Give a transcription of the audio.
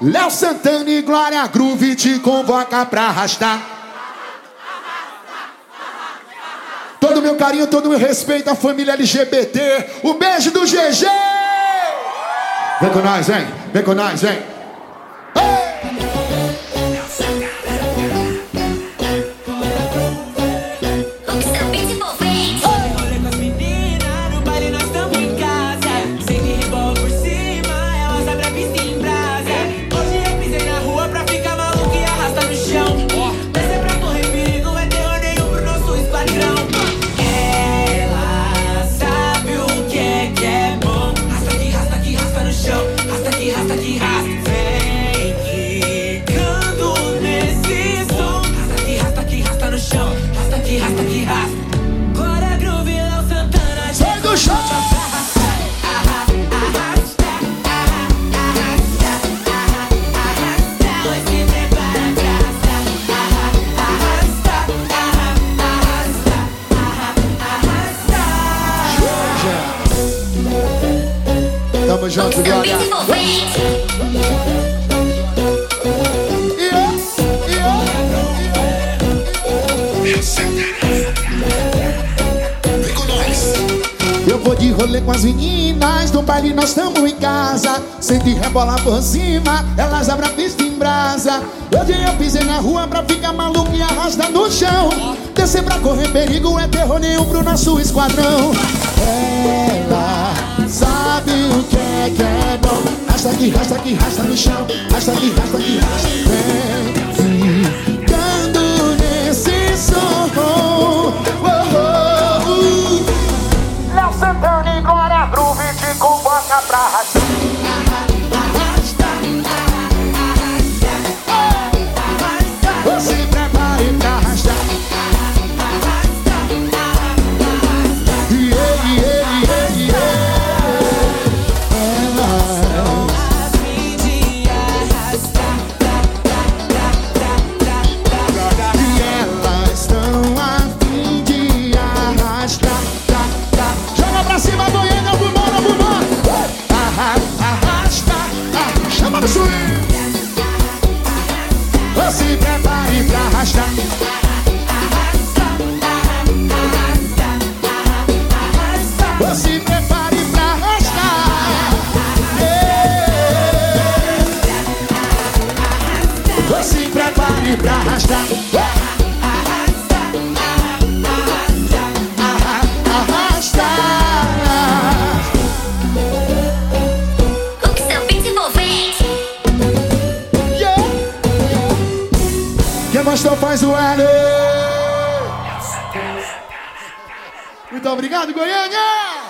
Léo Santana e Glória Groove te convoca pra arrastar. Todo meu carinho, todo meu respeito à família LGBT. O beijo do GG! Vem com nós, vem. Vem com nós, vem. Eu, vou de rolê com as meninas, no baile nós tamo em casa. Sente rebola por cima, elas abrem a pista em brasa. Hoje eu pisei na rua pra ficar maluco e arrasta no chão. Descer pra correr perigo, é terror nenhum pro nosso esquadrão. Ela o que que é bom. Rasta que rasta que rasta no chão, rasta que rasta que rasta. Vem ah, chama no swing. Se prepare pra arrastar. Se prepare pra arrastar. Yeah. Se prepare pra arrastar. Gostou faz o L. Muito obrigado, Goiânia!